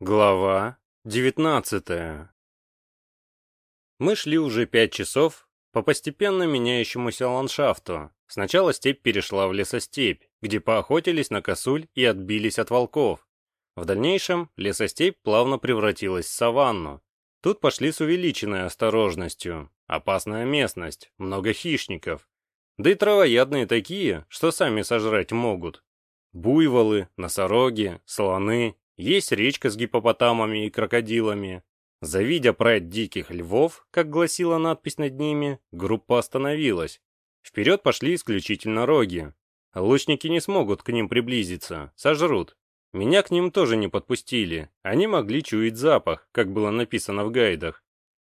Глава 19 Мы шли уже пять часов по постепенно меняющемуся ландшафту. Сначала степь перешла в лесостепь, где поохотились на косуль и отбились от волков. В дальнейшем лесостепь плавно превратилась в саванну. Тут пошли с увеличенной осторожностью. Опасная местность, много хищников. Да и травоядные такие, что сами сожрать могут. Буйволы, носороги, слоны, есть речка с гипопотамами и крокодилами. Завидя прайд диких львов, как гласила надпись над ними, группа остановилась. Вперед пошли исключительно роги. Лучники не смогут к ним приблизиться, сожрут. Меня к ним тоже не подпустили, они могли чуять запах, как было написано в гайдах.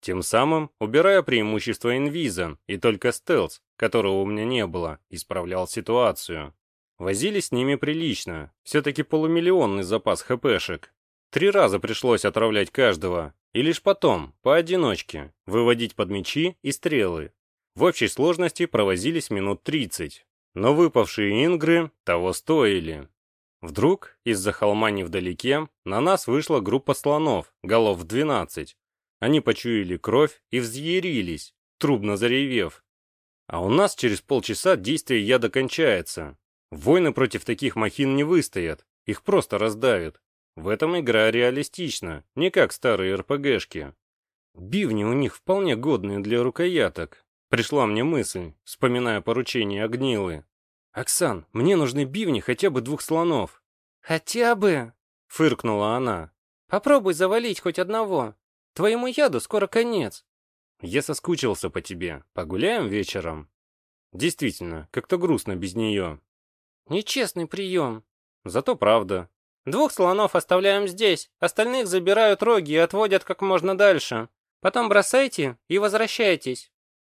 Тем самым, убирая преимущество инвиза, и только стелс, которого у меня не было, исправлял ситуацию. Возили с ними прилично, все-таки полумиллионный запас хпшек. Три раза пришлось отравлять каждого, и лишь потом, поодиночке, выводить под мечи и стрелы. В общей сложности провозились минут 30, но выпавшие ингры того стоили. Вдруг, из-за холма невдалеке, на нас вышла группа слонов, голов в 12. Они почуяли кровь и взъярились, трубно заревев. А у нас через полчаса действие яда кончается, Войны против таких махин не выстоят, их просто раздавят. В этом игра реалистична, не как старые РПГшки. Бивни у них вполне годные для рукояток. Пришла мне мысль, вспоминая поручение Огнилы. «Оксан, мне нужны бивни хотя бы двух слонов». «Хотя бы?» — фыркнула она. «Попробуй завалить хоть одного. Твоему яду скоро конец». «Я соскучился по тебе. Погуляем вечером?» «Действительно, как-то грустно без нее. Нечестный прием. Зато правда. Двух слонов оставляем здесь, остальных забирают роги и отводят как можно дальше. Потом бросайте и возвращайтесь.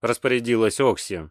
Распорядилась Окси.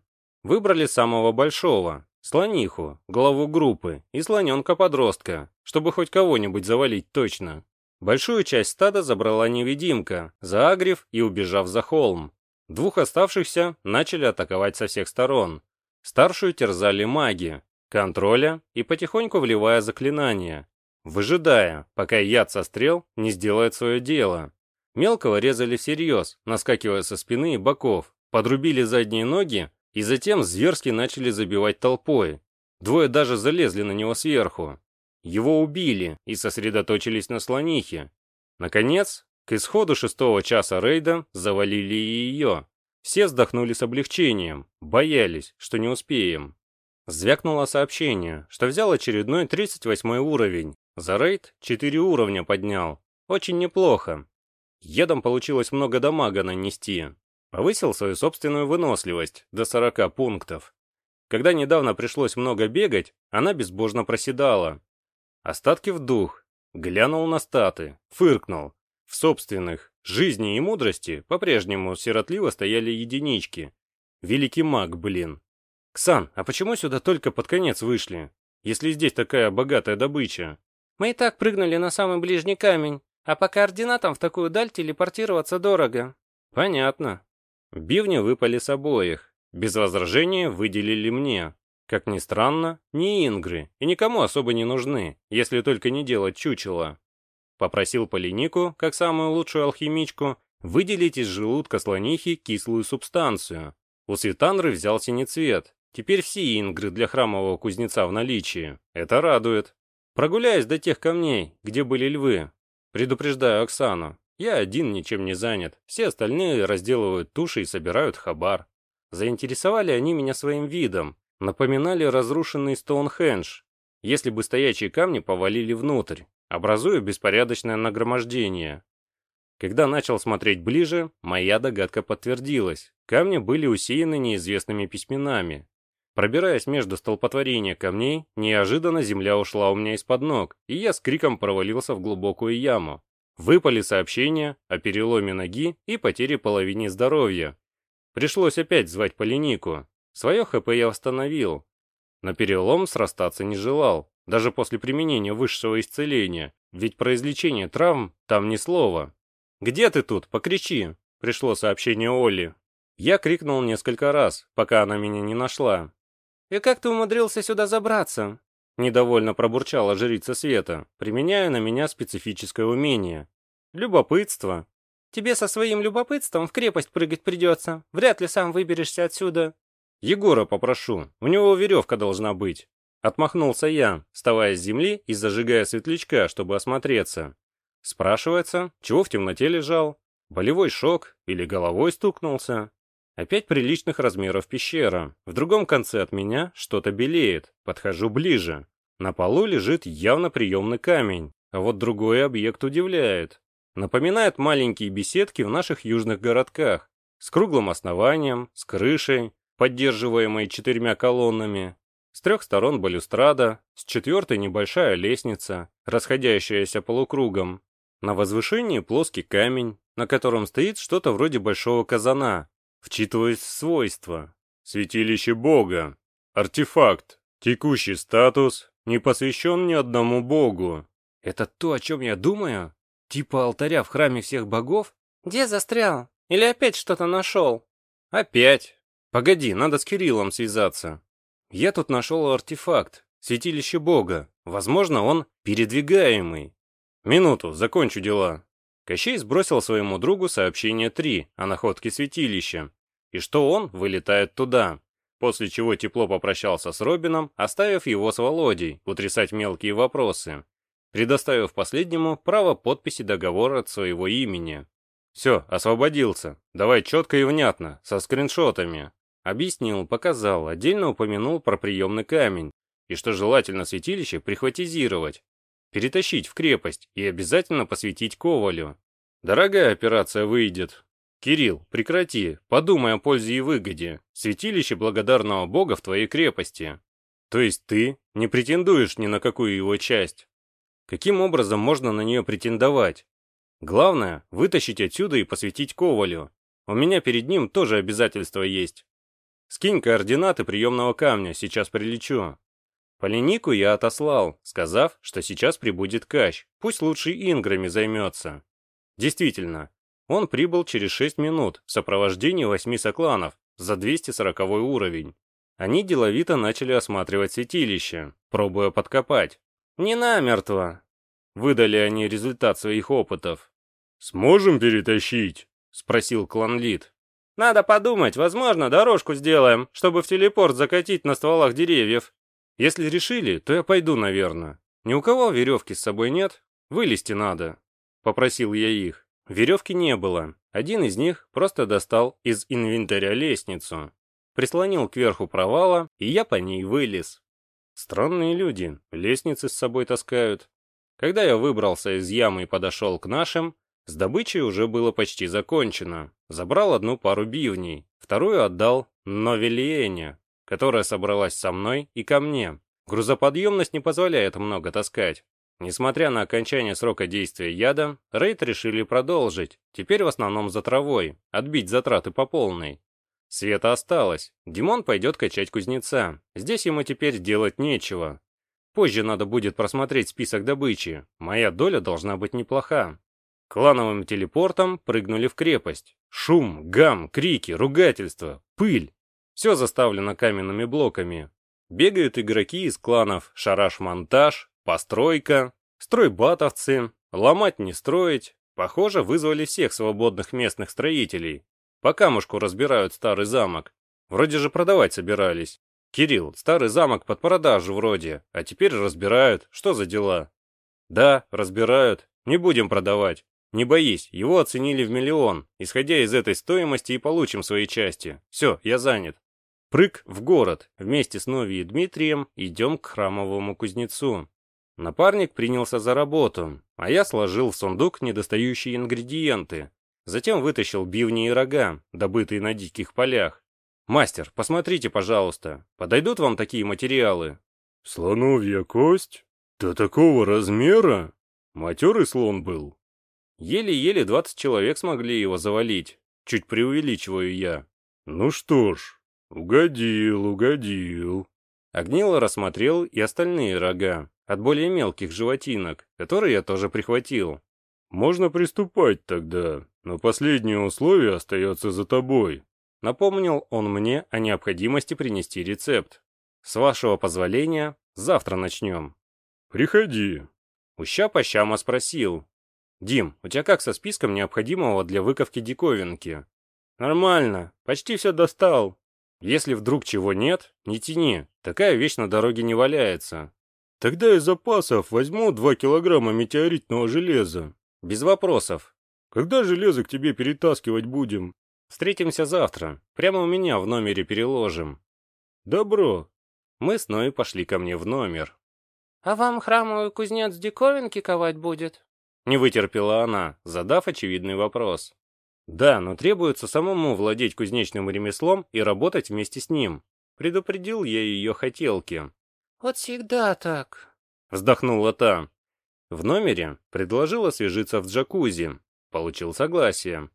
Выбрали самого большого, слониху, главу группы и слоненка-подростка, чтобы хоть кого-нибудь завалить точно. Большую часть стада забрала невидимка, заагрив и убежав за холм. Двух оставшихся начали атаковать со всех сторон. Старшую терзали маги, контроля и потихоньку вливая заклинания, выжидая, пока яд со стрел не сделает свое дело. Мелкого резали всерьез, наскакивая со спины и боков, подрубили задние ноги и затем зверски начали забивать толпой. Двое даже залезли на него сверху. Его убили и сосредоточились на слонихе. Наконец, к исходу шестого часа рейда завалили и ее. Все вздохнули с облегчением, боялись, что не успеем. Звякнуло сообщение, что взял очередной 38 уровень. За рейд 4 уровня поднял. Очень неплохо. Едом получилось много дамага нанести. Повысил свою собственную выносливость до 40 пунктов. Когда недавно пришлось много бегать, она безбожно проседала. Остатки в дух. Глянул на статы, фыркнул. В собственных, жизни и мудрости по-прежнему сиротливо стояли единички. Великий маг, блин. «Ксан, а почему сюда только под конец вышли, если здесь такая богатая добыча?» «Мы и так прыгнули на самый ближний камень, а по координатам в такую даль телепортироваться дорого». «Понятно». Бивни выпали с обоих. Без возражения выделили мне. Как ни странно, не ингры и никому особо не нужны, если только не делать чучело. Попросил Полинику, как самую лучшую алхимичку, выделить из желудка слонихи кислую субстанцию. У Светанры взял синецвет, Теперь все ингры для храмового кузнеца в наличии. Это радует. Прогуляюсь до тех камней, где были львы. Предупреждаю Оксану. Я один ничем не занят. Все остальные разделывают туши и собирают хабар. Заинтересовали они меня своим видом. Напоминали разрушенный Стоунхендж. Если бы стоячие камни повалили внутрь, образуя беспорядочное нагромождение. Когда начал смотреть ближе, моя догадка подтвердилась. Камни были усеяны неизвестными письменами, Пробираясь между столпотворения камней, неожиданно земля ушла у меня из-под ног, и я с криком провалился в глубокую яму. Выпали сообщения о переломе ноги и потере половины здоровья. Пришлось опять звать Полинику. Свое ХП я восстановил. Но перелом срастаться не желал, даже после применения высшего исцеления, ведь про излечение травм там ни слова. «Где ты тут? Покричи!» Пришло сообщение Олли. Я крикнул несколько раз, пока она меня не нашла. «И как ты умудрился сюда забраться?» Недовольно пробурчала жрица света, применяя на меня специфическое умение. Любопытство. Тебе со своим любопытством в крепость прыгать придется. Вряд ли сам выберешься отсюда. Егора попрошу, у него веревка должна быть. Отмахнулся я, вставая с земли и зажигая светлячка, чтобы осмотреться. Спрашивается, чего в темноте лежал? Болевой шок или головой стукнулся? Опять приличных размеров пещера. В другом конце от меня что-то белеет. Подхожу ближе. На полу лежит явно приемный камень. А вот другой объект удивляет. Напоминает маленькие беседки в наших южных городках. С круглым основанием, с крышей, поддерживаемой четырьмя колоннами. С трех сторон балюстрада, с четвертой небольшая лестница, расходящаяся полукругом. На возвышении плоский камень, на котором стоит что-то вроде большого казана. Вчитываясь в свойства. Святилище Бога. Артефакт. Текущий статус. Не посвящен ни одному богу. Это то, о чем я думаю? Типа алтаря в храме всех богов? Где застрял? Или опять что-то нашел? Опять. Погоди, надо с Кириллом связаться. Я тут нашел артефакт. Святилище Бога. Возможно, он передвигаемый. Минуту, закончу дела. Кощей сбросил своему другу сообщение 3 о находке святилища, и что он вылетает туда, после чего тепло попрощался с Робином, оставив его с Володей утрясать мелкие вопросы, предоставив последнему право подписи договора от своего имени. «Все, освободился. Давай четко и внятно, со скриншотами». Объяснил, показал, отдельно упомянул про приемный камень, и что желательно святилище прихватизировать, перетащить в крепость и обязательно посвятить Ковалю. Дорогая операция выйдет. Кирилл, прекрати, подумай о пользе и выгоде. Святилище благодарного бога в твоей крепости. То есть ты не претендуешь ни на какую его часть. Каким образом можно на нее претендовать? Главное, вытащить отсюда и посвятить Ковалю. У меня перед ним тоже обязательства есть. Скинь координаты приемного камня, сейчас прилечу. Поленику я отослал, сказав, что сейчас прибудет Кащ, пусть лучше Инграми займется. Действительно, он прибыл через 6 минут в сопровождении восьми сокланов за 240 уровень. Они деловито начали осматривать святилище, пробуя подкопать. «Не намертво!» Выдали они результат своих опытов. «Сможем перетащить?» — спросил клан Лид. «Надо подумать, возможно, дорожку сделаем, чтобы в телепорт закатить на стволах деревьев», если решили, то я пойду, наверное. Ни у кого веревки с собой нет? Вылезти надо. Попросил я их. Веревки не было. Один из них просто достал из инвентаря лестницу. Прислонил кверху провала, и я по ней вылез. Странные люди, лестницы с собой таскают. Когда я выбрался из ямы и подошел к нашим, с добычей уже было почти закончено. Забрал одну пару бивней, вторую отдал Новелиене, которая собралась со мной и ко мне. Грузоподъемность не позволяет много таскать. Несмотря на окончание срока действия яда, рейд решили продолжить, теперь в основном за травой, отбить затраты по полной. Света осталось, Димон пойдет качать кузнеца, здесь ему теперь делать нечего. Позже надо будет просмотреть список добычи, моя доля должна быть неплоха. Клановым телепортом прыгнули в крепость. Шум, гам, крики, ругательства, пыль. Все заставлено каменными блоками. Бегают игроки из кланов «Шараш-монтаж», «Постройка», «Стройбатовцы», «Ломать не строить». Похоже, вызвали всех свободных местных строителей. По камушку разбирают старый замок. Вроде же продавать собирались. Кирилл, старый замок под продажу вроде, а теперь разбирают. Что за дела? Да, разбирают. Не будем продавать. Не боись, его оценили в миллион. Исходя из этой стоимости и получим свои части. Все, я занят. Прыг в город. Вместе с Нови и Дмитрием идем к храмовому кузнецу. Напарник принялся за работу, а я сложил в сундук недостающие ингредиенты. Затем вытащил бивни и рога, добытые на диких полях. «Мастер, посмотрите, пожалуйста, подойдут вам такие материалы?» «Слоновья кость? До такого размера? Матерый слон был?» Еле-еле двадцать человек смогли его завалить. Чуть преувеличиваю я. Ну что ж, угодил, угодил. Огнило рассмотрел и остальные рога, от более мелких животинок, которые я тоже прихватил. Можно приступать тогда, но последнее условие остается за тобой. Напомнил он мне о необходимости принести рецепт. С вашего позволения, Завтра начнем. Приходи. Уща пощама спросил. Дим, у тебя как со списком необходимого для выковки диковинки? Нормально, почти все достал. Если вдруг чего нет, не тяни, такая вещь на дороге не валяется. Тогда из запасов возьму два килограмма метеоритного железа. Без вопросов. Когда железо к тебе перетаскивать будем? Встретимся завтра. Прямо у меня в номере переложим. Добро. Мы с Ной пошли ко мне в номер. «А вам храмовый кузнец диковинки ковать будет?» Не вытерпела она, задав очевидный вопрос. Да, но требуется самому владеть кузнечным ремеслом и работать вместе с ним. Предупредил я ее хотелки. «Вот всегда так», — вздохнула та. В номере предложил освежиться в джакузи. Получил согласие.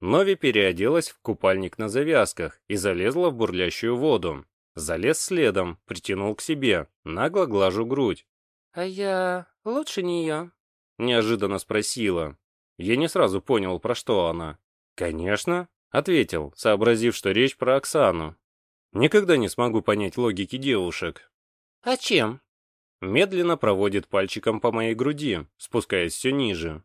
Нови переоделась в купальник на завязках и залезла в бурлящую воду. Залез следом, притянул к себе, нагло глажу грудь. «А я лучше нее?» Неожиданно спросила. Я не сразу понял, про что она. «Конечно», — ответил, сообразив, что речь про Оксану. «Никогда не смогу понять логики девушек». «А чем?» Медленно проводит пальчиком по моей груди, спускаясь все ниже.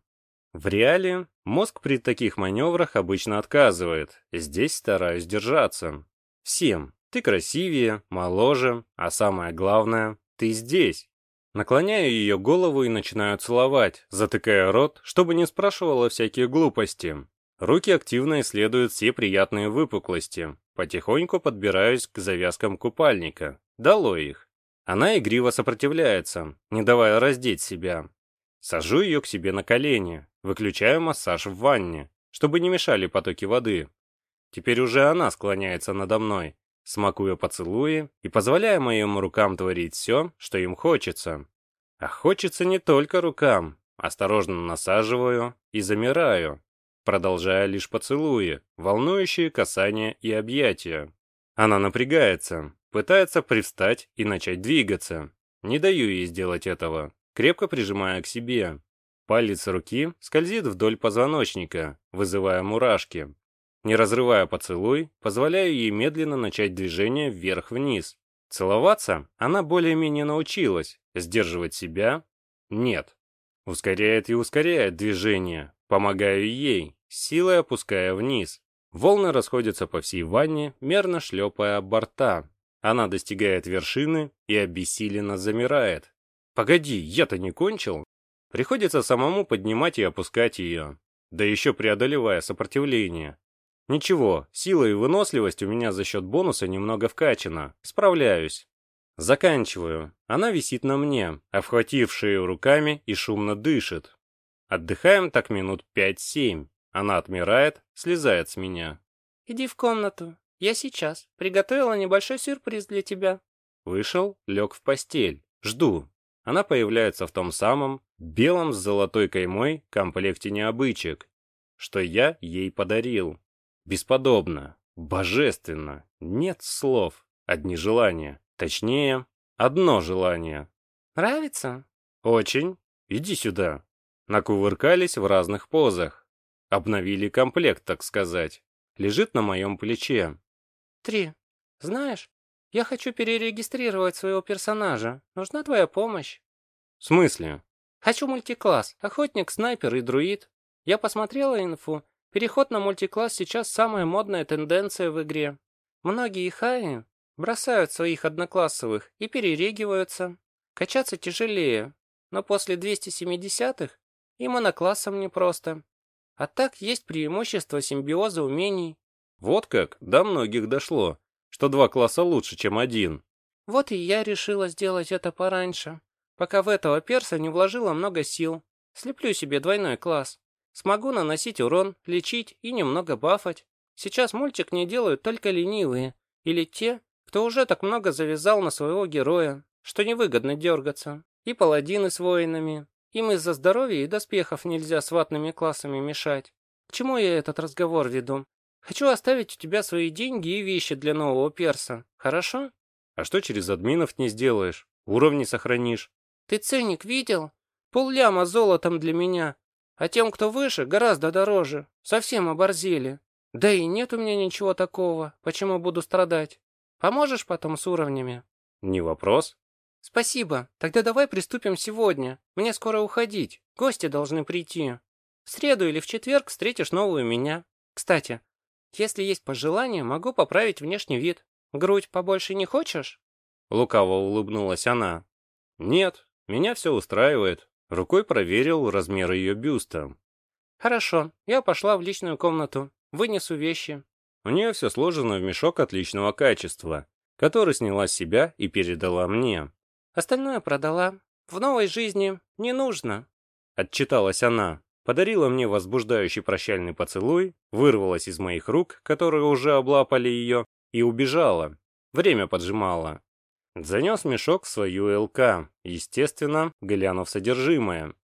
В реале мозг при таких маневрах обычно отказывает, здесь стараюсь держаться. Всем. Ты красивее, моложе, а самое главное, ты здесь. Наклоняю ее голову и начинаю целовать, затыкая рот, чтобы не спрашивала всякие глупости. Руки активно исследуют все приятные выпуклости. Потихоньку подбираюсь к завязкам купальника. Дало их. Она игриво сопротивляется, не давая раздеть себя. Сажу ее к себе на колени, выключаю массаж в ванне, чтобы не мешали потоки воды. Теперь уже она склоняется надо мной, смакуя поцелуи и позволяя моим рукам творить все, что им хочется. А хочется не только рукам. Осторожно насаживаю и замираю, продолжая лишь поцелуи, волнующие касания и объятия. Она напрягается, пытается привстать и начать двигаться. Не даю ей сделать этого, крепко прижимая к себе. Палец руки скользит вдоль позвоночника, вызывая мурашки. Не разрывая поцелуй, позволяю ей медленно начать движение вверх-вниз. Целоваться она более-менее научилась, сдерживать себя – нет. Ускоряет и ускоряет движение, помогаю ей, силой опуская вниз. Волны расходятся по всей ванне, мерно шлепая об борта. Она достигает вершины и обессиленно замирает. «Погоди, я-то не кончил?» Приходится самому поднимать и опускать ее, да еще преодолевая сопротивление. Ничего, сила и выносливость у меня за счет бонуса немного вкачана. Справляюсь. Заканчиваю. Она висит на мне, обхватив шею руками и шумно дышит. Отдыхаем так минут пять-семь. Она отмирает, слезает с меня. «Иди в комнату. Я сейчас. Приготовила небольшой сюрприз для тебя». Вышел, лег в постель. Жду. Она появляется в том самом, белом с золотой каймой комплекте необычек, что я ей подарил. Бесподобно, божественно, нет слов, одни желания. Точнее, одно желание. Нравится? Очень. Иди сюда. Накувыркались в разных позах. Обновили комплект, так сказать. Лежит на моем плече. Три. Знаешь, я хочу перерегистрировать своего персонажа. Нужна твоя помощь. В смысле? Хочу мультикласс. Охотник, снайпер и друид. Я посмотрела инфу Переход на мультикласс сейчас самая модная тенденция в игре. Многие хаи бросают своих одноклассовых и перерегиваются. Качаться тяжелее, но после 270-х и моноклассом непросто. А так есть преимущество симбиоза умений. Вот как, до многих дошло, что два класса лучше, чем один. Вот и я решила сделать это пораньше, пока в этого перса не вложила много сил. Слеплю себе двойной класс. Смогу наносить урон, лечить и немного бафать. Сейчас мультик не делают только ленивые. Или те, кто уже так много завязал на своего героя, что невыгодно дергаться. И паладины с воинами. Им из-за здоровья и доспехов нельзя с ватными классами мешать. К чему я этот разговор веду? Хочу оставить у тебя свои деньги и вещи для нового перса. Хорошо? А что через админов не сделаешь? Уровни сохранишь. Ты ценник видел? Полляма золотом для меня. А тем, кто выше, гораздо дороже. Совсем оборзели. Да и нет у меня ничего такого, почему буду страдать. Поможешь потом с уровнями? Не вопрос. Спасибо. Тогда давай приступим сегодня. Мне скоро уходить. Гости должны прийти. В среду или в четверг встретишь новую меня. Кстати, если есть пожелания, могу поправить внешний вид. Грудь побольше не хочешь?» Лукаво улыбнулась она. «Нет, меня все устраивает». Рукой проверил размер ее бюста. «Хорошо, я пошла в личную комнату. Вынесу вещи». У нее все сложено в мешок отличного качества, который сняла с себя и передала мне. «Остальное продала. В новой жизни не нужно», — отчиталась она подарила мне возбуждающий прощальный поцелуй, вырвалась из моих рук, которые уже облапали ее, и убежала. Время поджимало. Занес мешок в свою ЛК, естественно, глянув содержимое.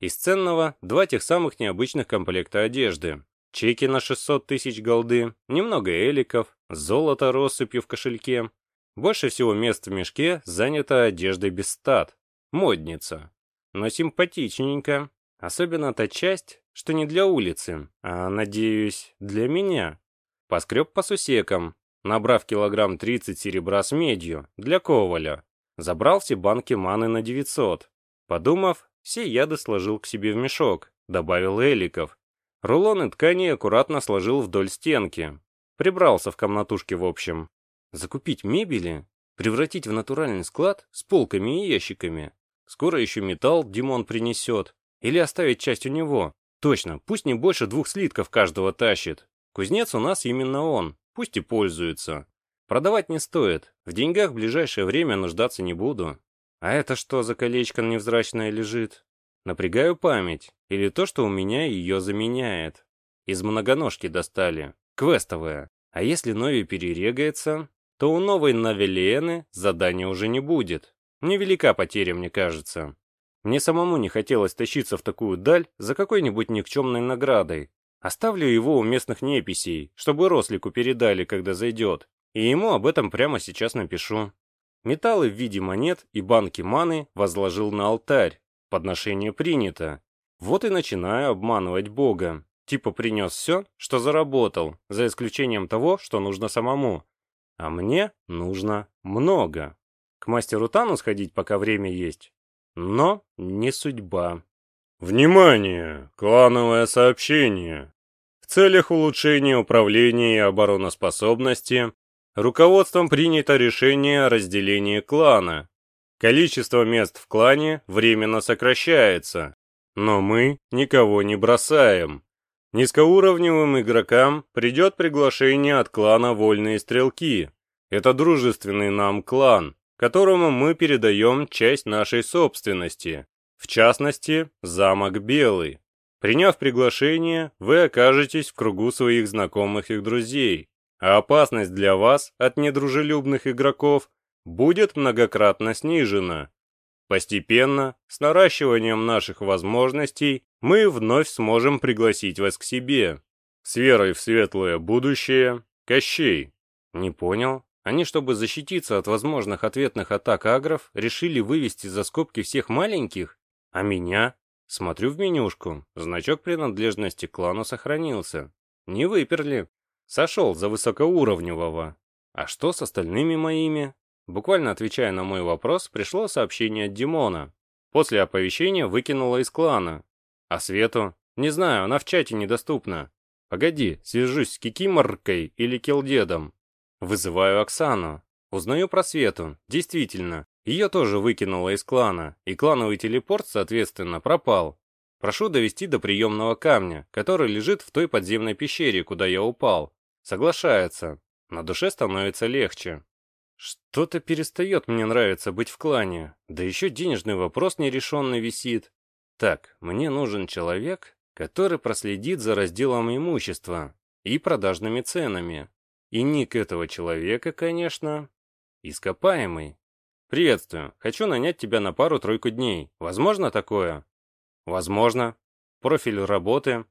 Из ценного два тех самых необычных комплекта одежды. Чеки на 600 тысяч голды, немного эликов, золото россыпью в кошельке. Больше всего мест в мешке занято одеждой без стат. Модница. Но симпатичненько, Особенно та часть, что не для улицы, а, надеюсь, для меня. Поскреб по сусекам, набрав килограмм 30 серебра с медью, для коваля. Забрал все банки маны на 900. Подумав, все яды сложил к себе в мешок, добавил эликов. Рулоны ткани аккуратно сложил вдоль стенки. Прибрался в комнатушке в общем. Закупить мебели? Превратить в натуральный склад с полками и ящиками? Скоро еще металл Димон принесет. Или оставить часть у него. Точно, пусть не больше двух слитков каждого тащит. Кузнец у нас именно он, пусть и пользуется. Продавать не стоит, в деньгах в ближайшее время нуждаться не буду. А это что за колечко невзрачное лежит? Напрягаю память, или то, что у меня ее заменяет. Из многоножки достали, квестовая. А если Нови перерегается, то у новой Навелиены задания уже не будет. Невелика потеря, мне кажется. Мне самому не хотелось тащиться в такую даль за какой-нибудь никчемной наградой. Оставлю его у местных неписей, чтобы Рослику передали, когда зайдет. И ему об этом прямо сейчас напишу. Металлы в виде монет и банки маны возложил на алтарь. Подношение принято. Вот и начинаю обманывать Бога. Типа принес все, что заработал, за исключением того, что нужно самому. А мне нужно много. К мастеру Тану сходить, пока время есть, но не судьба. Внимание! Клановое сообщение! В целях улучшения управления и обороноспособности руководством принято решение о разделении клана. Количество мест в клане временно сокращается, но мы никого не бросаем. Низкоуровневым игрокам придет приглашение от клана Вольные Стрелки. Это дружественный нам клан, которому мы передаем часть нашей собственности, в частности, замок Белый. Приняв приглашение, вы окажетесь в кругу своих знакомых и друзей, а опасность для вас от недружелюбных игроков будет многократно снижена. Постепенно, с наращиванием наших возможностей, мы вновь сможем пригласить вас к себе. С верой в светлое будущее, Кощей. Не понял. Они, чтобы защититься от возможных ответных атак агров, решили вывести за скобки всех маленьких? А меня? Смотрю в менюшку. Значок принадлежности клану сохранился. Не выперли. Сошел за высокоуровневого. А что с остальными моими? Буквально отвечая на мой вопрос, пришло сообщение от Димона. После оповещения выкинула из клана. А Свету? Не знаю, она в чате недоступна. Погоди, свяжусь с Кикиморкой или Келдедом. Вызываю Оксану. Узнаю про Свету. Действительно, ее тоже выкинуло из клана, и клановый телепорт, соответственно, пропал. Прошу довести до приемного камня, который лежит в той подземной пещере, куда я упал. Соглашается. На душе становится легче. Что-то перестает мне нравиться быть в клане, да еще денежный вопрос нерешенный висит. Так, мне нужен человек, который проследит за разделом имущества и продажными ценами. И ник этого человека, конечно, ископаемый. Приветствую. Хочу нанять тебя на пару-тройку дней. Возможно такое? Возможно. Профиль работы.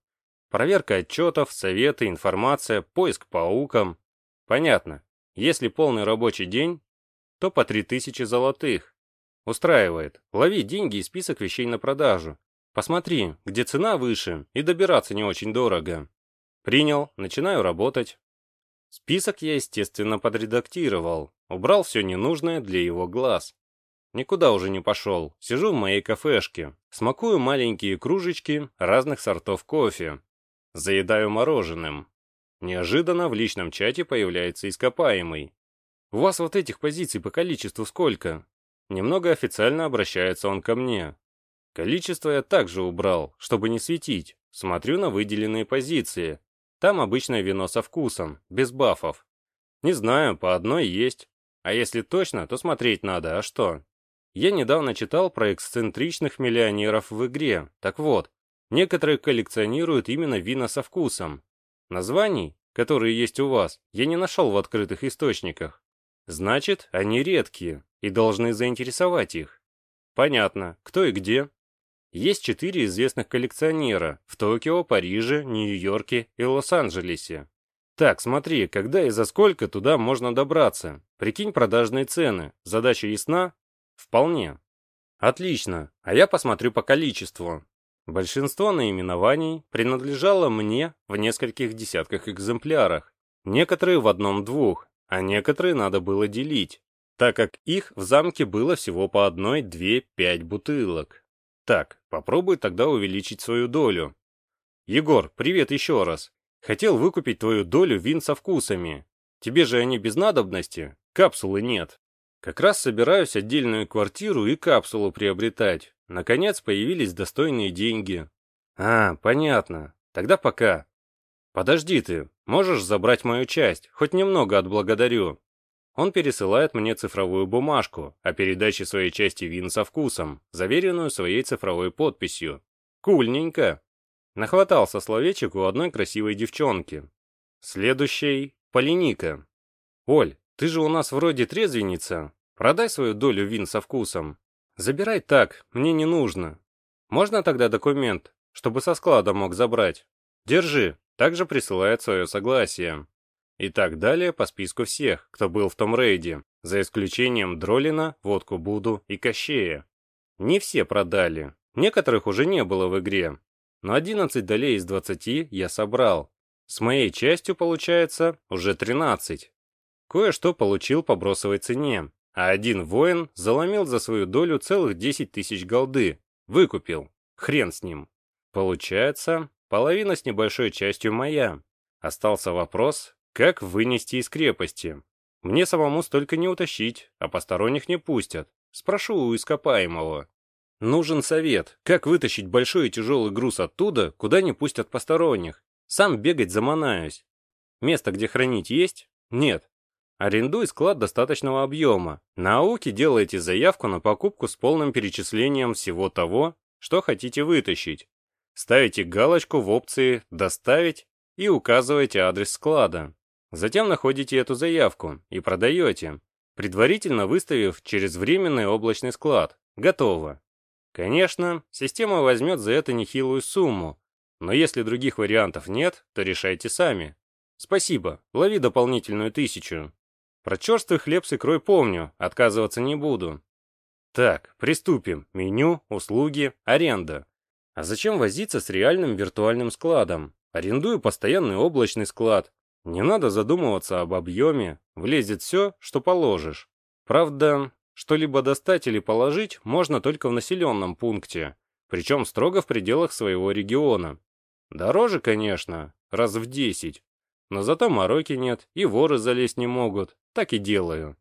Проверка отчетов, советы, информация, поиск по аукам. Понятно. Если полный рабочий день, то по 3000 золотых. Устраивает. Лови деньги и список вещей на продажу. Посмотри, где цена выше и добираться не очень дорого. Принял, начинаю работать. Список я, естественно, подредактировал, убрал все ненужное для его глаз. Никуда уже не пошел. Сижу в моей кафешке. Смакую маленькие кружечки разных сортов кофе. Заедаю мороженым. Неожиданно в личном чате появляется ископаемый. «У вас вот этих позиций по количеству сколько?» Немного официально обращается он ко мне. Количество я также убрал, чтобы не светить. Смотрю на выделенные позиции. Там обычное вино со вкусом, без бафов. Не знаю, по одной есть. А если точно, то смотреть надо, а что? Я недавно читал про эксцентричных миллионеров в игре. Так вот, некоторые коллекционируют именно вина со вкусом. Названий, которые есть у вас, я не нашел в открытых источниках. Значит, они редкие и должны заинтересовать их. Понятно, кто и где. Есть четыре известных коллекционера в Токио, Париже, Нью-Йорке и Лос-Анджелесе. Так, смотри, когда и за сколько туда можно добраться. Прикинь продажные цены. Задача ясна? Вполне. Отлично, а я посмотрю по количеству. Большинство наименований принадлежало мне в нескольких десятках экземплярах. Некоторые в одном-двух, а некоторые надо было делить, так как их в замке было всего по одной, две, пять бутылок. Так, попробуй тогда увеличить свою долю. Егор, привет еще раз. Хотел выкупить твою долю вин со вкусами. Тебе же они без надобности, капсулы нет. Как раз собираюсь отдельную квартиру и капсулу приобретать. Наконец появились достойные деньги. А, понятно. Тогда пока. Подожди ты, можешь забрать мою часть, хоть немного отблагодарю. Он пересылает мне цифровую бумажку о передаче своей части вин со вкусом, заверенную своей цифровой подписью. Кульненько. Нахватался словечек у одной красивой девчонки. Следующий — Полиника. Оль, ты же у нас вроде трезвенница. Продай свою долю вин со вкусом. Забирай так, мне не нужно. Можно тогда документ, чтобы со склада мог забрать? Держи, также присылает свое согласие. И так далее по списку всех, кто был в том рейде, за исключением Дролина, Водку Буду и Кощея. Не все продали, некоторых уже не было в игре, но 11 долей из 20 я собрал. С моей частью получается уже 13. Кое-что получил по бросовой цене, а один воин заломил за свою долю целых 10 тысяч голды. Выкупил. Хрен с ним. Получается, половина с небольшой частью моя. Остался вопрос, как вынести из крепости? Мне самому столько не утащить, а посторонних не пустят. Спрошу у ископаемого. Нужен совет, как вытащить большой и тяжелый груз оттуда, куда не пустят посторонних. Сам бегать заманаюсь. Место, где хранить, есть? Нет. Арендуй склад достаточного объема. На ауке делайте заявку на покупку с полным перечислением всего того, что хотите вытащить. Ставите галочку в опции «Доставить» и указываете адрес склада. Затем находите эту заявку и продаете, предварительно выставив через временный облачный склад. Готово. Конечно, система возьмет за это нехилую сумму, но если других вариантов нет, то решайте сами. Спасибо, лови дополнительную тысячу. Про черствый хлеб с икрой помню, отказываться не буду. Так, приступим. Меню, услуги, аренда. А зачем возиться с реальным виртуальным складом? Арендую постоянный облачный склад, не надо задумываться об объеме, влезет все, что положишь. Правда, что-либо достать или положить можно только в населенном пункте, причем строго в пределах своего региона. Дороже, конечно, раз в десять, но зато мороки нет и воры залезть не могут, так и делаю.